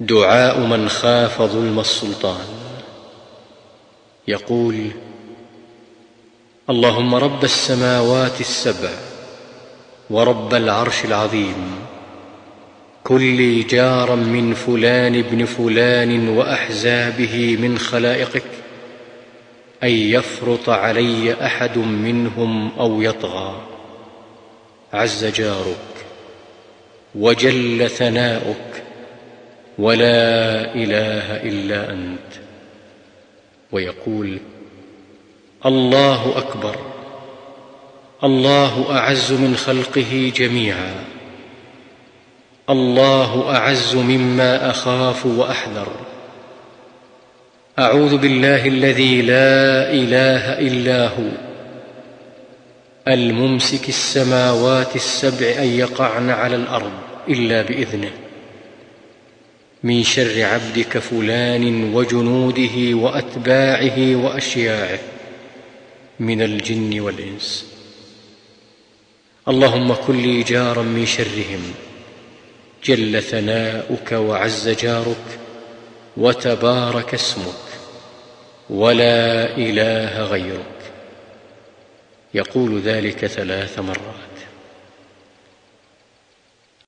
دعاء من خاف ظلم السلطان. يقول اللهم رب السماوات السبع ورب العرش العظيم. كن لي جارا من فلان ابن فلان وأحزابه من خلائقك أن يفرط علي أحد منهم أو يطغى. عز جارك وجل ثناؤك ولا إله إلا أنت. ويقول الله أكبر. الله أعز من خلقه جميعا. الله أعز مما أخاف وأحذر. أعوذ بالله الذي لا إله إلا هو. الممسك السماوات السبع أن يقعن على الأرض إلا بإذنه. من شر عبدك فلان وجنوده وأتباعه وأشياعه من الجن والإنس. اللهم كن لي جارا من شرهم جل ثناؤك وعز جارك وتبارك اسمك ولا إله غيرك. يقول ذلك ثلاث مرات.